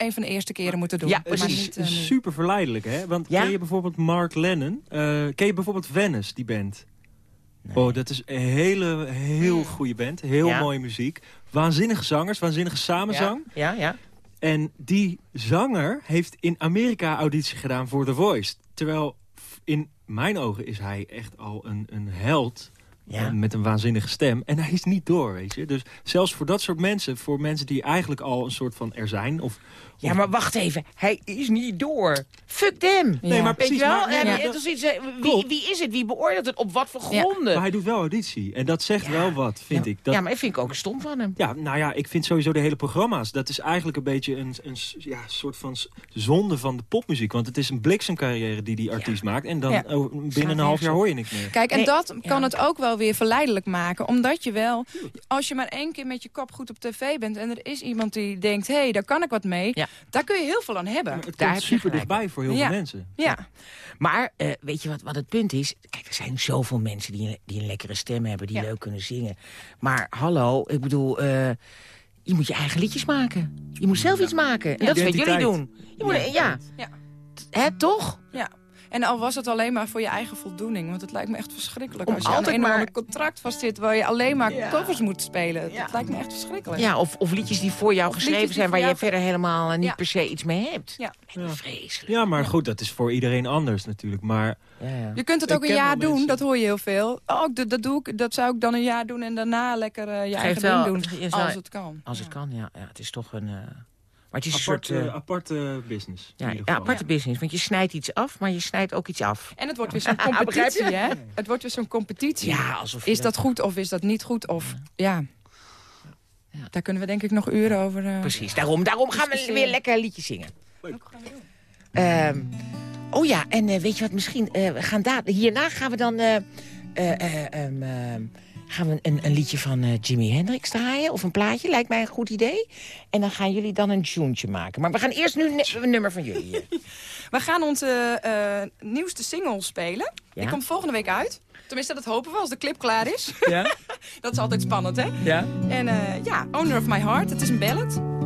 een van de eerste keren moeten doen.
Ja,
Maar
precies.
niet, eh,
super verleidelijk, hè? Want
Ja?
ken je bijvoorbeeld Mark Lennon? Eh, ken je bijvoorbeeld Venice, die band? Oh, dat is een hele, heel goede band. Heel
Ja.
mooie muziek. Waanzinnige zangers, waanzinnige samenzang.
Ja, ja.
En die zanger heeft in Amerika auditie gedaan voor The Voice. Terwijl in mijn ogen is hij echt al een, een held.
Ja.
eh, Met een waanzinnige stem. En hij is niet door, weet je. Dus zelfs voor dat soort mensen, voor mensen die eigenlijk al een soort van er zijn... Of,
Ja, maar wacht even. Hij is niet door. Fuck them.
Nee, maar
Weet
precies,
je wel?
maar-
En
ja,
het
dat-
is iets, eh, wie, is het? Wie beoordeelt het? Op wat voor
Ja.
gronden?
Maar hij doet wel auditie. En dat zegt
Ja.
wel wat, vind
ja.
ik. Dat,
Ja, maar dat vind ik ook stom van hem.
Ja, nou ja, ik vind sowieso de hele programma's... dat is eigenlijk een beetje een, een ja, soort van zonde van de popmuziek. Want het is een bliksemcarrière die die artiest maakt. En dan
Ja.
oh, binnen een half jaar hoor je niks meer.
Kijk, en
Nee,
dat kan
ja.
het ook wel weer verleidelijk maken. Omdat je wel, als je maar één keer met je kop goed op tv bent... en er is iemand die denkt, hé, hey, daar kan ik wat mee...
Ja.
daar kun je heel veel aan hebben.
Het
Daar
komt super dichtbij voor heel
Ja.
veel mensen.
Ja,
Maar eh, weet je wat, wat het punt is? Kijk, er zijn zoveel mensen die, een- die een lekkere stem hebben, die
Ja.
leuk kunnen zingen. Maar hallo, ik bedoel, eh, je moet je eigen liedjes maken. Je moet zelf iets maken. En dat is wat jullie doen. Je moet, ja,
Ja.
hè, toch?
ja. En al was het alleen maar voor je eigen voldoening. Want het lijkt me echt verschrikkelijk.
Om
als je aan een
maar-
ander contract vast zit... waar je alleen maar
Ja.
covers moet spelen.
Ja.
Dat lijkt me echt verschrikkelijk.
Ja, of, of liedjes die voor jou
Of
geschreven zijn... waar je verder helemaal niet
Ja.
per se iets mee hebt.
Ja.
Vreselijk.
Ja, maar goed, dat is voor iedereen anders natuurlijk. Maar
Ja, ja.
Je kunt het
Ik
ook een jaar doen,
mensen.
dat hoor je heel veel. Oh, dat, dat, doe ik, dat zou ik dan een jaar doen en daarna lekker eh, je eigen
wel-
ding doen. Als het kan.
Als het kan, ja. ja. Het is toch een... eh, maar het is een soort... eh,
eh, aparte business. in
ja, aparte business. Want je snijdt iets af, maar je snijdt ook iets af.
En het wordt weer zo'n <laughs> competitie, hè? Het wordt weer zo'n competitie.
Ja, alsof
Is dat goed of is dat niet goed? Of, ja.
Ja.
Daar kunnen we denk ik nog uren over... eh,
Precies, daarom, daarom gaan we weer lekker een liedje zingen. Ehm, oh ja, en eh, weet je wat, misschien, eh, we gaan daar, hierna gaan we dan, eh, gaan we een, een liedje van eh, Jimi Hendrix draaien. Of een plaatje, lijkt mij een goed idee. En dan gaan jullie dan een tuentje maken. Maar we gaan eerst nu een nummer van jullie. eh. <laughs>
We gaan onze eh, nieuwste single spelen.
Ja?
Die komt volgende week uit. Tenminste, dat hopen we als de clip klaar is.
Ja? <laughs>
dat is altijd spannend, hè?
Ja?
En ja, Owner of My Heart. Het is een ballad.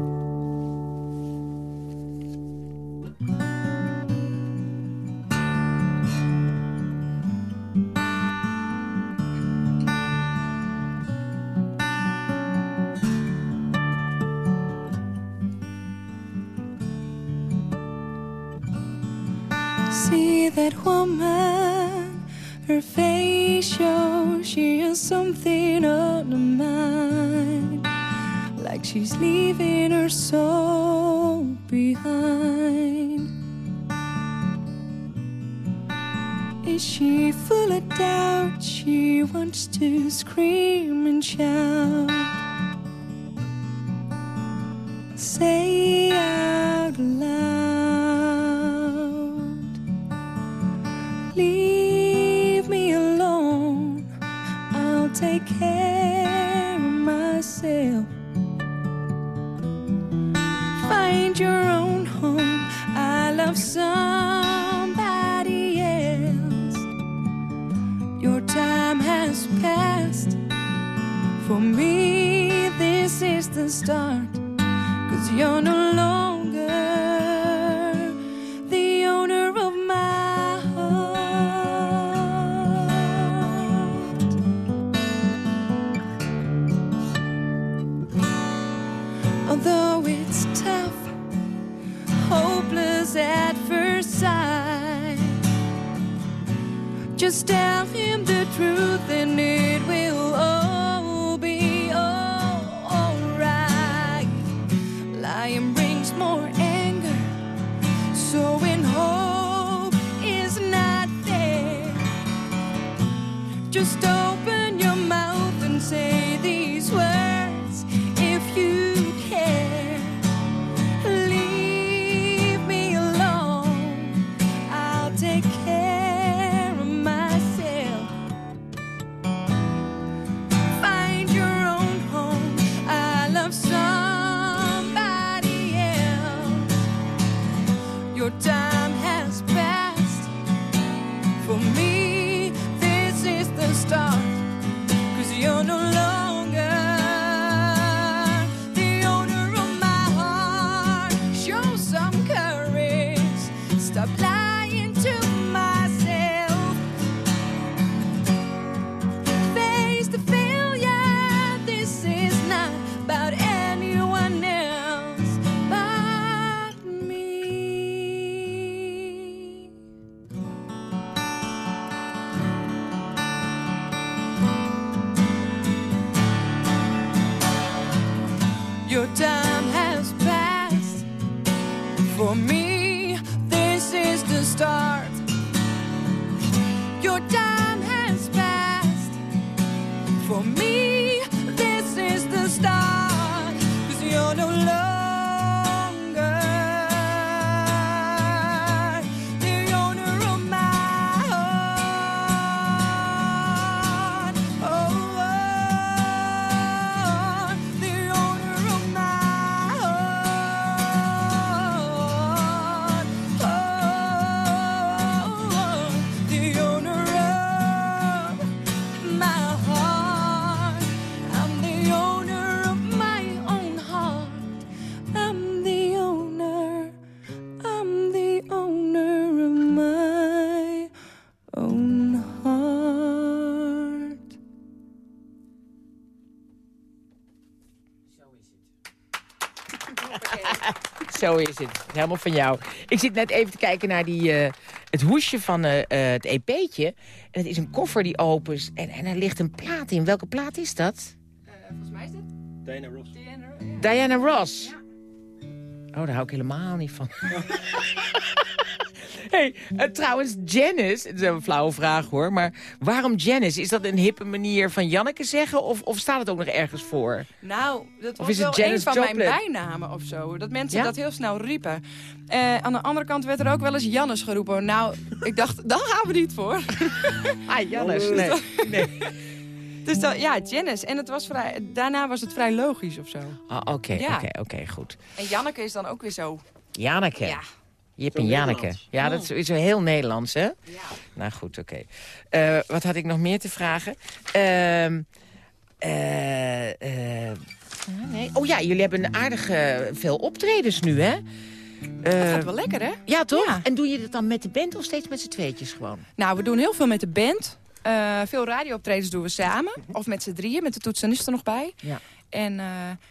Woman, her face shows she has something on her mind. Like she's leaving her soul behind. Is she full of doubt? She wants to scream and shout. Say out loud. Take care of myself. Find your own home. I love somebody else. Your time has passed. For me, this is the start. Cause you're no longer at first sight, just tell him the truth and it will
Zo is het. Helemaal van jou. Ik zit net even te kijken naar die, eh, het hoesje van eh, eh, het EP'tje. En het is een koffer die open is. En, en er ligt een plaat in. Welke plaat is dat?
volgens mij is dit
Diana Ross.
Diana Ross. Oh, daar hou ik helemaal niet van. <laughs> hey, eh, trouwens, Janice, het is een flauwe vraag hoor, maar waarom Janice? Is dat een hippe manier van Janneke zeggen of, of staat het ook nog ergens voor?
Nou, dat
Of
was
is het
wel een van
Joplin?
mijn bijnamen of zo. Dat mensen
Ja?
dat heel snel riepen. Eh, aan de andere kant werd er ook wel eens Jannes geroepen. Nou, ik dacht, daar gaan we niet voor. <laughs>
Ah, Jannes, nee. nee. <laughs>
Dus dan, ja, Janice. En het was vrij, daarna was het vrij logisch of zo.
Ah, Oké,
Ja.
oké, oké, goed.
En Janneke is dan ook weer zo.
Janneke.
Ja.
Jip en Janneke. Ja, dat is sowieso heel Nederlands, hè? Nou goed, oké. Eh, wat had ik nog meer te vragen? Ehm nee. Oh ja, jullie hebben een aardige veel optredens nu, hè?
Dat gaat wel lekker, hè?
ja, toch?
Ja.
En doe je dat dan met de band of steeds met z'n tweetjes gewoon?
Nou, we doen heel veel met de band. Veel radiooptredens doen we samen. Of met z'n drieën, met de toetsenist er nog bij.
Ja.
En, eh,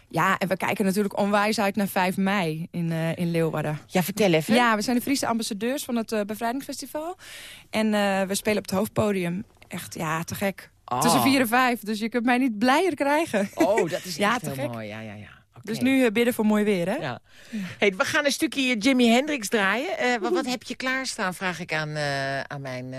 ja, en we kijken natuurlijk onwijs uit naar 5 mei in, eh, in Leeuwarden.
Ja, vertel even.
Ja, we zijn de Friese ambassadeurs van het eh, Bevrijdingsfestival. En we spelen op het hoofdpodium. Echt, ja, te gek.
Oh.
Tussen vier en vijf, dus je kunt mij niet blijer krijgen.
Oh, dat is <laughs>
Ja,
echt heel
gek.
mooi. Ja, ja, ja.
Dus nu bidden voor mooi weer, hè?
Ja. Hey, we gaan een stukje Jimi Hendrix draaien. Wat, wat heb je klaarstaan, vraag ik aan, aan mijn...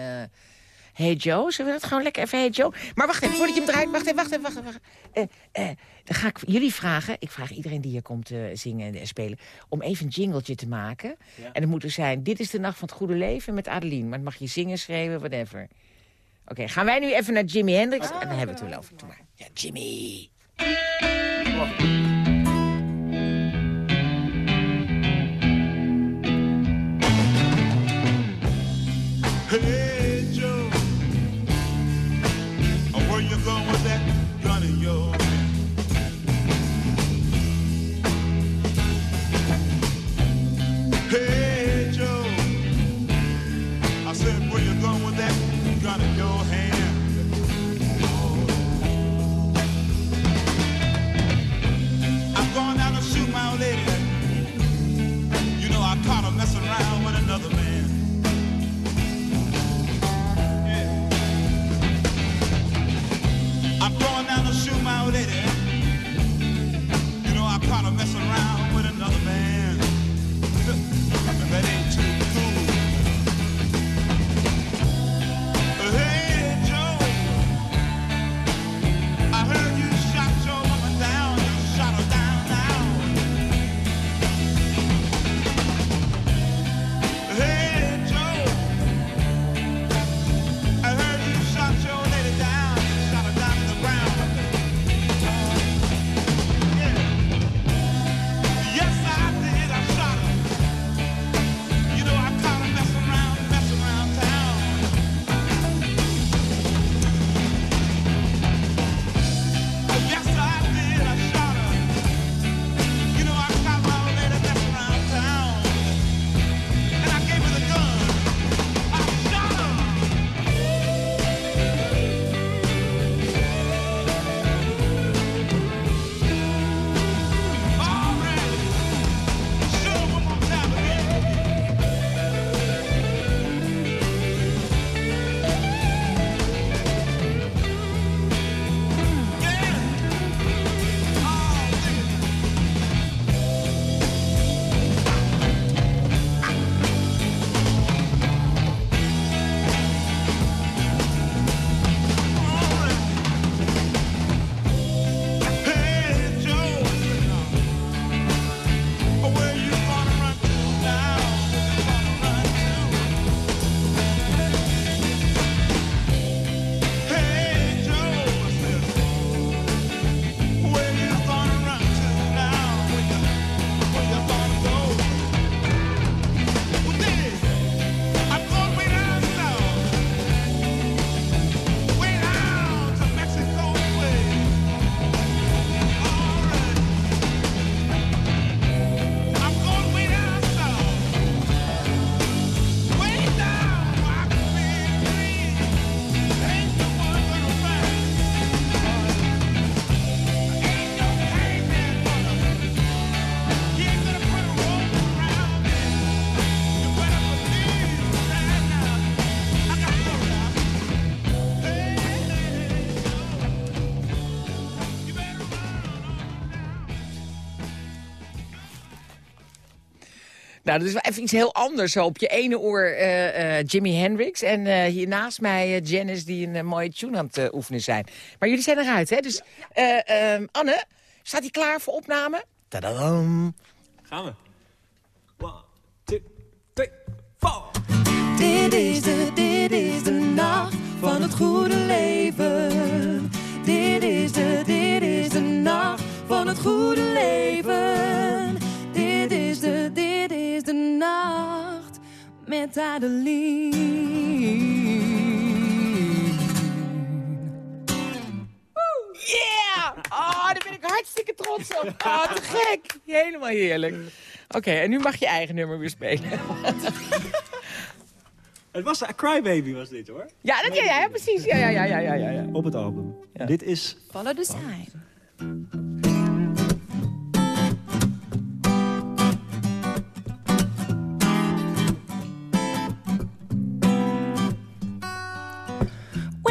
Hey Joe, zullen we dat gewoon lekker even Hey Joe? Maar wacht even, voordat je hem draait, wacht even, wacht even, wacht even. wacht even. Eh, eh, dan ga ik jullie vragen, ik vraag iedereen die hier komt eh, zingen en spelen... om even een jingletje te maken. En het moet er zijn, dit is de nacht van het goede leven met Adeline. Maar dan mag je zingen, schreeuwen, whatever. Oké, gaan wij nu even naar Jimi Hendrix en dan hebben we het wel over. Doe maar. Ja, Jimmy.
Hey mess around.
Nou, dat is wel even iets heel anders. Zo op je ene oor uh, Jimi Hendrix en eh, hier naast mij Janice die een mooie tune aan het oefenen zijn. Maar jullie zijn eruit, hè? Dus ehm, Anne, staat hij klaar voor opname? Tadadam.
Gaan we. One, two, three, four.
Dit is de, dit is de nacht van het goede leven. Dit is de, dit is de nacht van het goede leven. Dit is de, dit is de nacht met Adeline.
Yeah! Oh, daar ben ik hartstikke trots op. Oh, te gek. Helemaal heerlijk. Oké, en nu mag je eigen nummer weer spelen.
Het was een Crybaby was dit hoor.
Ja, dat, ja, ja, ja, precies. Ja, ja, ja, ja, ja, ja, ja.
Op het album. Dit is
Follow the sign.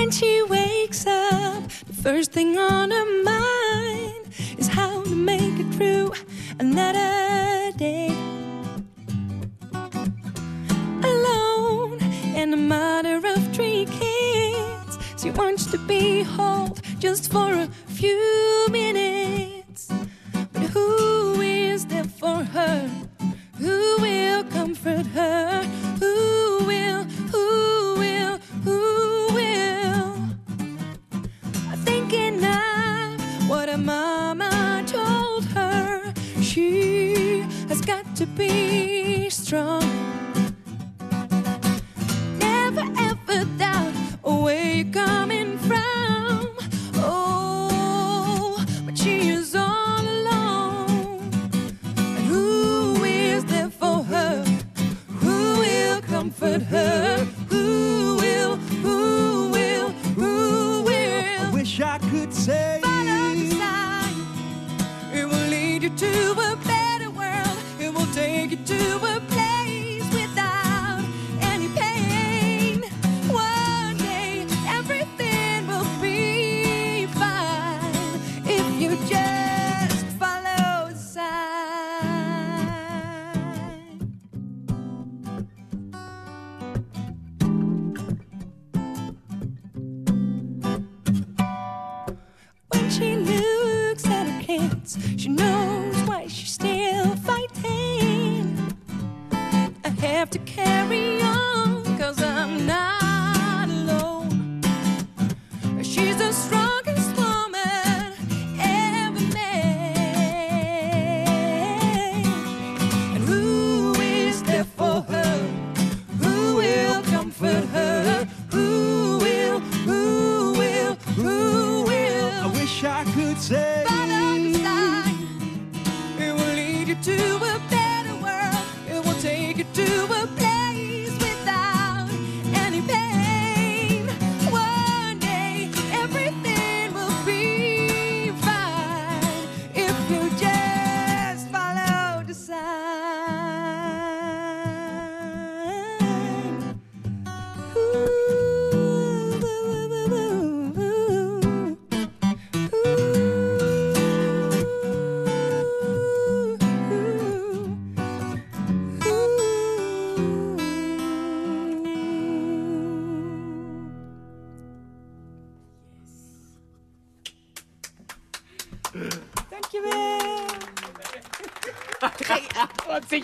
When she wakes up, the first thing on her mind is how to make it through another day. Alone and a mother of three kids, she wants to be held just for a few minutes. But who is there for her? Who will comfort her? Who will, who will, who strong.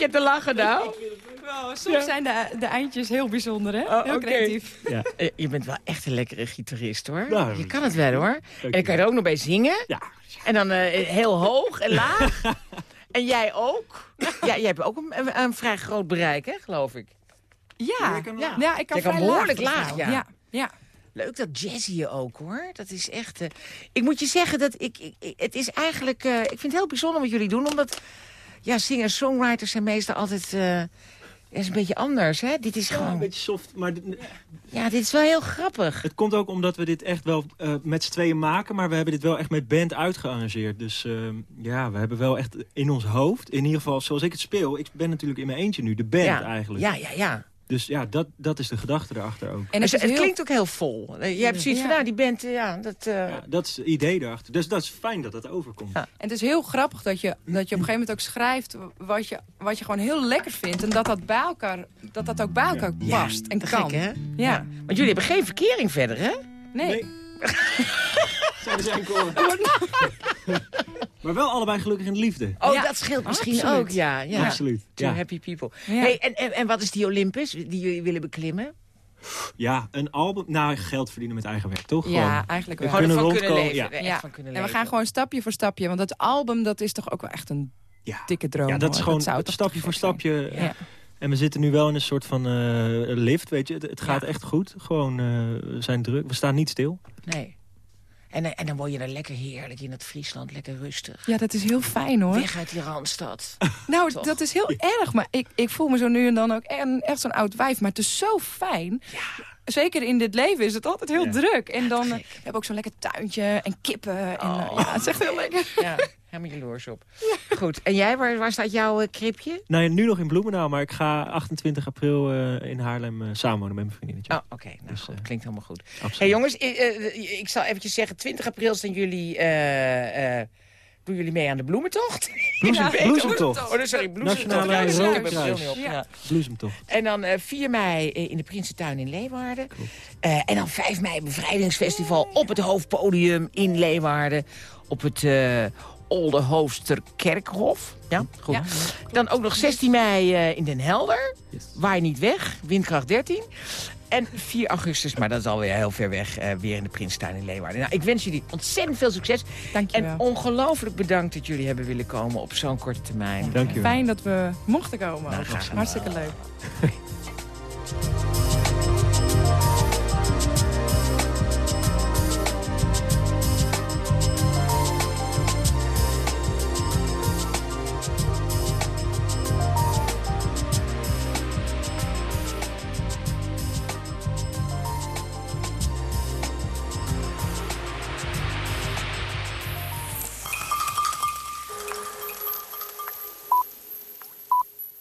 Zit je te lachen nou?
Soms zijn de, de eindjes heel bijzonder, hè?
Oh,
heel
oké.
creatief.
Ja.
Eh, Je bent wel echt een lekkere gitarist, hoor.
Nou,
je kan het wel, hoor. En dan kan je er ook nog bij zingen.
Ja.
En dan eh, heel hoog en laag. <laughs> en jij ook. Ja, jij hebt ook een, een, vrij groot bereik, hè, geloof ik.
Ja,
kan
ja. ik kan
Jij kan
vrij
behoorlijk
laag,
ja.
ja. ja.
Leuk dat jazzy je ook, hoor. Dat is echt... eh, Ik moet je zeggen dat ik... ik, ik- het is eigenlijk... eh, ik vind het heel bijzonder wat jullie doen, omdat... Ja, singer-songwriters zijn meestal altijd... eh is een beetje anders, hè? Dit is
Ja, een
gewoon...
beetje soft, maar
Ja, dit is wel heel grappig.
het komt ook omdat we dit echt wel eh, met z'n tweeën maken, maar we hebben dit wel echt met band uitgearrangeerd. Dus eh, ja, we hebben wel echt in ons hoofd, in ieder geval zoals ik het speel, ik ben natuurlijk in mijn eentje nu, de band
ja.
eigenlijk.
Ja, ja, ja.
Dus ja, dat, dat is de gedachte erachter ook.
En
Het,
heel...
klinkt ook heel vol. Je hebt zoiets
Ja.
van, nou, die band, eh, ja, dat... eh,
Ja, dat is het idee erachter. Dus dat is fijn dat dat overkomt.
Ja.
En het is heel grappig dat je, dat je op een gegeven moment ook schrijft wat je, wat je gewoon heel lekker vindt. En dat dat, bij elkaar, dat, dat ook bij elkaar
ja,
past en kan.
gek, hè?
Ja.
Want jullie hebben geen verkering verder, hè?
Nee.
Nee. <laughs> Zouden zijn koren. <laughs> maar wel allebei gelukkig in de liefde.
Oh,
Ja,
dat scheelt misschien
absoluut.
ook, ja. ja.
Absoluut.
Two
Ja.
happy people.
Ja.
Hey, en, en, en wat is die Olympus die jullie willen beklimmen?
Ja, een album. Nou, geld verdienen met eigen werk, toch?
Ja,
Gewoon.
eigenlijk
We kunnen
ervan kunnen
rondkomen,
leven.
ja.
van kunnen
En we
leven.
gaan gewoon stapje voor stapje. Want dat album, dat is toch ook wel echt een
Ja.
dikke droom.
Ja, dat is
hoor.
gewoon stapje voor stapje.
Ja.
En we zitten nu wel in een soort van eh, lift, weet je. Het, het gaat
Ja.
echt goed. Gewoon, eh, we zijn druk. We staan niet stil.
Nee. En, eh, en dan word je er lekker heerlijk in het Friesland, lekker rustig.
Ja, dat is heel fijn hoor.
Weg uit die Randstad. <laughs>
Nou,
Toch?
dat is heel erg. Maar ik, ik voel me zo nu en dan ook echt, echt zo'n oud wijf. Maar het is zo fijn. Zeker in dit leven is het altijd heel
Ja.
druk. En dan we hebben ook zo'n lekker tuintje en kippen. En,
Oh.
ja, het is echt heel lekker.
Ja, helemaal jaloers op. Goed, en jij, waar, waar staat jouw eh, kribje?
Nou, ja, nu nog in Bloemendaal, maar ik ga 28 april eh, in Haarlem eh, samenwonen met mijn vriendinnetje.
Oh, oké. Nou,
Dus,
goed, klinkt helemaal goed.
Absoluut.
hey, jongens, ik, ik zal eventjes zeggen, 20 april zijn jullie... eh, eh, doen jullie mee aan de bloementocht?
Bloesem- <laughs>
Ja,
bloesemtocht.
Oh, nee, sorry, bloesemtocht.
Nationale
Ja.
Ja.
Ja.
Bloesemtocht.
En dan eh 4 mei in de Prinsentuin in Leeuwarden. Eh, en dan 5 mei bevrijdingsfestival op het hoofdpodium in Leeuwarden. Op het Olde Hoofdsterkerkhof. Ja, goed.
Ja.
Dan ook nog 16 mei eh, in Den Helder.
Yes.
Waai niet weg, windkracht 13. En 4 augustus, maar dat is alweer heel ver weg, eh, weer in de Prinsentuin in Leeuwarden. Nou, ik wens jullie ontzettend veel succes.
Dankjewel.
En ongelooflijk bedankt dat jullie hebben willen komen op zo'n korte termijn.
Dankjewel.
Fijn dat we mochten komen.
Nou, graag gedaan.
Hartstikke leuk. <laughs>